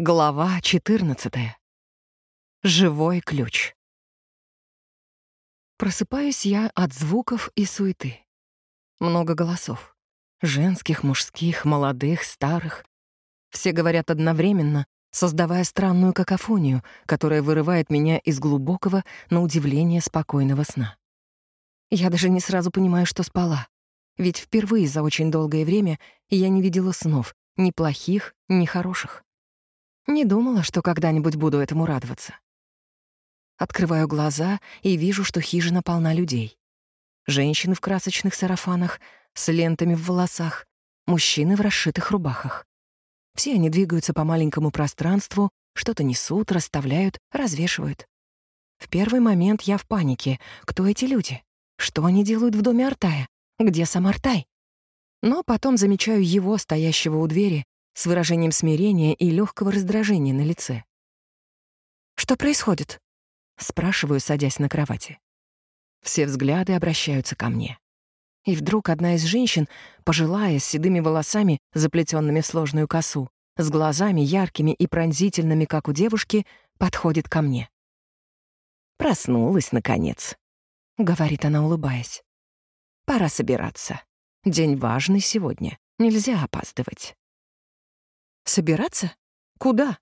Глава 14. Живой ключ. Просыпаюсь я от звуков и суеты. Много голосов. Женских, мужских, молодых, старых. Все говорят одновременно, создавая странную какофонию, которая вырывает меня из глубокого, на удивление, спокойного сна. Я даже не сразу понимаю, что спала. Ведь впервые за очень долгое время я не видела снов, ни плохих, ни хороших. Не думала, что когда-нибудь буду этому радоваться. Открываю глаза и вижу, что хижина полна людей. Женщины в красочных сарафанах, с лентами в волосах, мужчины в расшитых рубахах. Все они двигаются по маленькому пространству, что-то несут, расставляют, развешивают. В первый момент я в панике. Кто эти люди? Что они делают в доме Артая? Где сам Артай? Но потом замечаю его, стоящего у двери, с выражением смирения и легкого раздражения на лице. «Что происходит?» — спрашиваю, садясь на кровати. Все взгляды обращаются ко мне. И вдруг одна из женщин, пожилая, с седыми волосами, заплетенными в сложную косу, с глазами яркими и пронзительными, как у девушки, подходит ко мне. «Проснулась, наконец», — говорит она, улыбаясь. «Пора собираться. День важный сегодня. Нельзя опаздывать». Собираться? Куда?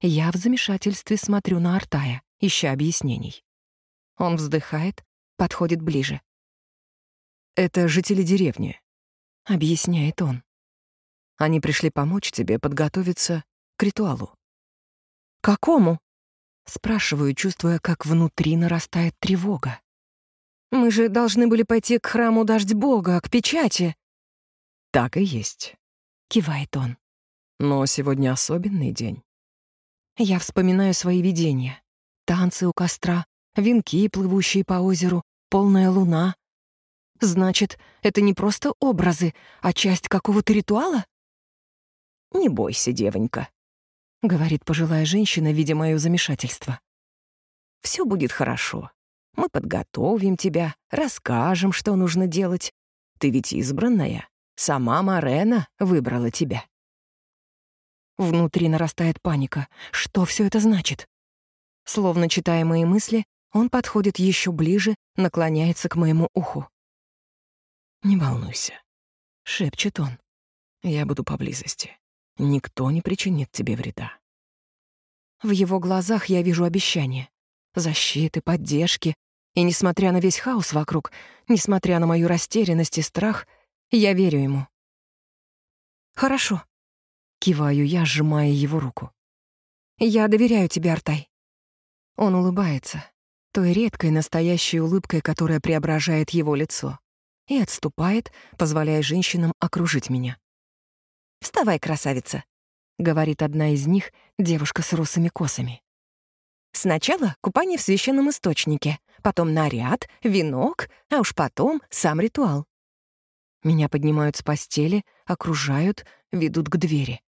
Я в замешательстве смотрю на Артая, ища объяснений. Он вздыхает, подходит ближе. «Это жители деревни», — объясняет он. «Они пришли помочь тебе подготовиться к ритуалу». «Какому?» — спрашиваю, чувствуя, как внутри нарастает тревога. «Мы же должны были пойти к храму Дождь Бога, к печати». «Так и есть», — кивает он. Но сегодня особенный день. Я вспоминаю свои видения. Танцы у костра, венки, плывущие по озеру, полная луна. Значит, это не просто образы, а часть какого-то ритуала? «Не бойся, девонька», — говорит пожилая женщина, видя моё замешательство. «Всё будет хорошо. Мы подготовим тебя, расскажем, что нужно делать. Ты ведь избранная. Сама Марена выбрала тебя». Внутри нарастает паника. Что все это значит? Словно читая мои мысли, он подходит еще ближе, наклоняется к моему уху. «Не волнуйся», — шепчет он. «Я буду поблизости. Никто не причинит тебе вреда». В его глазах я вижу обещание. Защиты, поддержки. И несмотря на весь хаос вокруг, несмотря на мою растерянность и страх, я верю ему. «Хорошо», Киваю я, сжимая его руку. «Я доверяю тебе, Артай». Он улыбается, той редкой настоящей улыбкой, которая преображает его лицо, и отступает, позволяя женщинам окружить меня. «Вставай, красавица», — говорит одна из них, девушка с русыми косами. «Сначала купание в священном источнике, потом наряд, венок, а уж потом сам ритуал». Меня поднимают с постели, окружают, ведут к двери.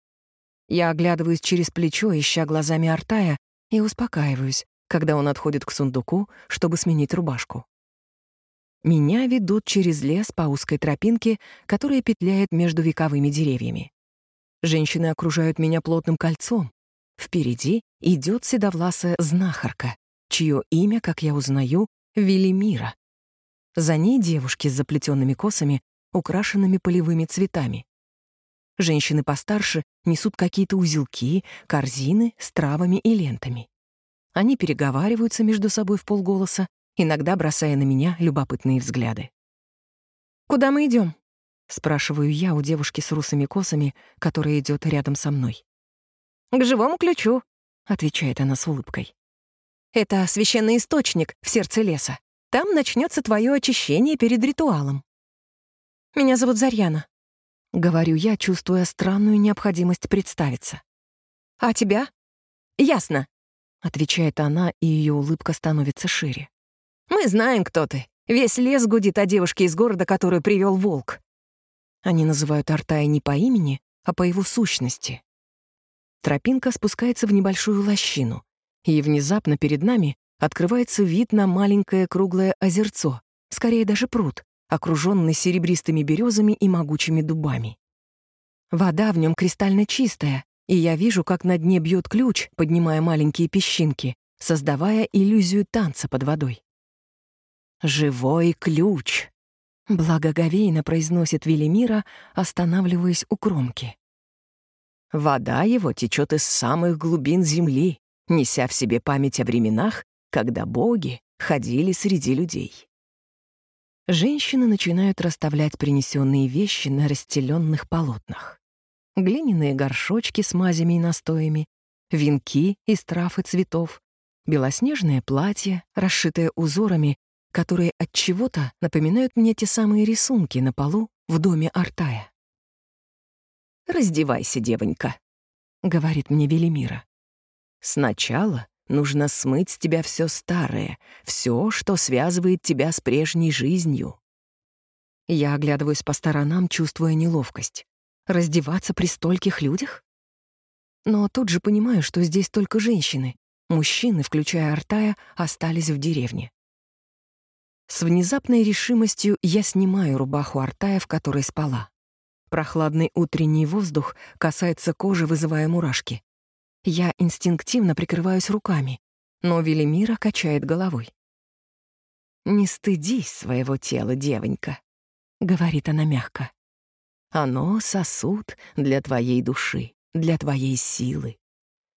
Я оглядываюсь через плечо, ища глазами Артая, и успокаиваюсь, когда он отходит к сундуку, чтобы сменить рубашку. Меня ведут через лес по узкой тропинке, которая петляет между вековыми деревьями. Женщины окружают меня плотным кольцом. Впереди идет седовласая знахарка, чье имя, как я узнаю, Велимира. За ней девушки с заплетенными косами, украшенными полевыми цветами. Женщины постарше несут какие-то узелки, корзины с травами и лентами. Они переговариваются между собой в полголоса, иногда бросая на меня любопытные взгляды. «Куда мы идем? спрашиваю я у девушки с русыми косами, которая идет рядом со мной. «К живому ключу», — отвечает она с улыбкой. «Это священный источник в сердце леса. Там начнется твое очищение перед ритуалом». «Меня зовут Зарьяна», — говорю я, чувствуя странную необходимость представиться. «А тебя?» «Ясно», — отвечает она, и ее улыбка становится шире. «Мы знаем, кто ты. Весь лес гудит о девушке из города, которую привел волк». Они называют Артая не по имени, а по его сущности. Тропинка спускается в небольшую лощину, и внезапно перед нами открывается вид на маленькое круглое озерцо, скорее даже пруд, окруженный серебристыми березами и могучими дубами. Вода в нем кристально чистая, и я вижу, как на дне бьет ключ, поднимая маленькие песчинки, создавая иллюзию танца под водой. «Живой ключ!» — благоговейно произносит Велимира, останавливаясь у кромки. Вода его течет из самых глубин земли, неся в себе память о временах, когда боги ходили среди людей. Женщины начинают расставлять принесенные вещи на расстеленных полотнах. Глиняные горшочки с мазями и настоями, венки из трав и цветов, белоснежное платье, расшитое узорами, которые от чего-то напоминают мне те самые рисунки на полу в доме Артая. «Раздевайся, девонька», — говорит мне Велимира. «Сначала нужно смыть с тебя все старое, все, что связывает тебя с прежней жизнью». Я оглядываюсь по сторонам, чувствуя неловкость. Раздеваться при стольких людях? Но тут же понимаю, что здесь только женщины. Мужчины, включая Артая, остались в деревне. С внезапной решимостью я снимаю рубаху Артая, в которой спала. Прохладный утренний воздух касается кожи, вызывая мурашки. Я инстинктивно прикрываюсь руками, но Велимира качает головой. «Не стыдись своего тела, девонька», — говорит она мягко. «Оно сосуд для твоей души, для твоей силы.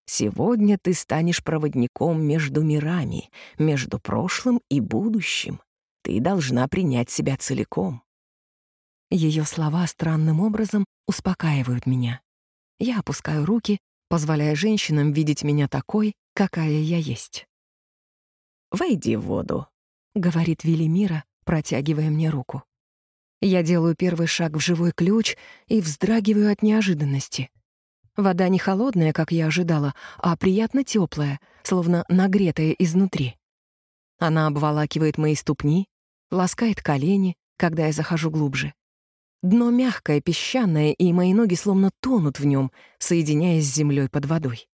Сегодня ты станешь проводником между мирами, между прошлым и будущим. Ты должна принять себя целиком. Ее слова странным образом успокаивают меня. Я опускаю руки, позволяя женщинам видеть меня такой, какая я есть. «Войди в воду», — говорит Велимира, протягивая мне руку. Я делаю первый шаг в живой ключ и вздрагиваю от неожиданности. Вода не холодная, как я ожидала, а приятно теплая, словно нагретая изнутри. Она обволакивает мои ступни, ласкает колени, когда я захожу глубже. Дно мягкое, песчаное, и мои ноги словно тонут в нем, соединяясь с землей под водой.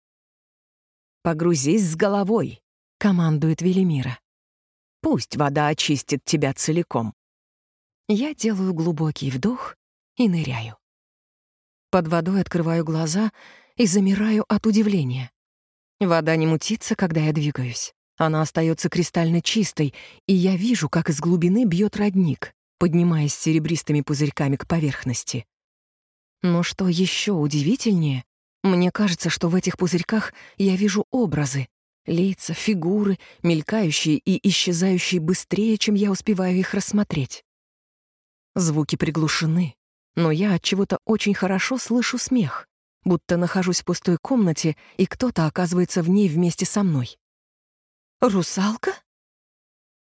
«Погрузись с головой», — командует Велимира. «Пусть вода очистит тебя целиком». Я делаю глубокий вдох и ныряю. Под водой открываю глаза и замираю от удивления. Вода не мутится, когда я двигаюсь. Она остается кристально чистой, и я вижу, как из глубины бьет родник поднимаясь серебристыми пузырьками к поверхности. Но что еще удивительнее, мне кажется, что в этих пузырьках я вижу образы, лица, фигуры, мелькающие и исчезающие быстрее, чем я успеваю их рассмотреть. Звуки приглушены, но я от чего-то очень хорошо слышу смех, будто нахожусь в пустой комнате, и кто-то оказывается в ней вместе со мной. «Русалка?»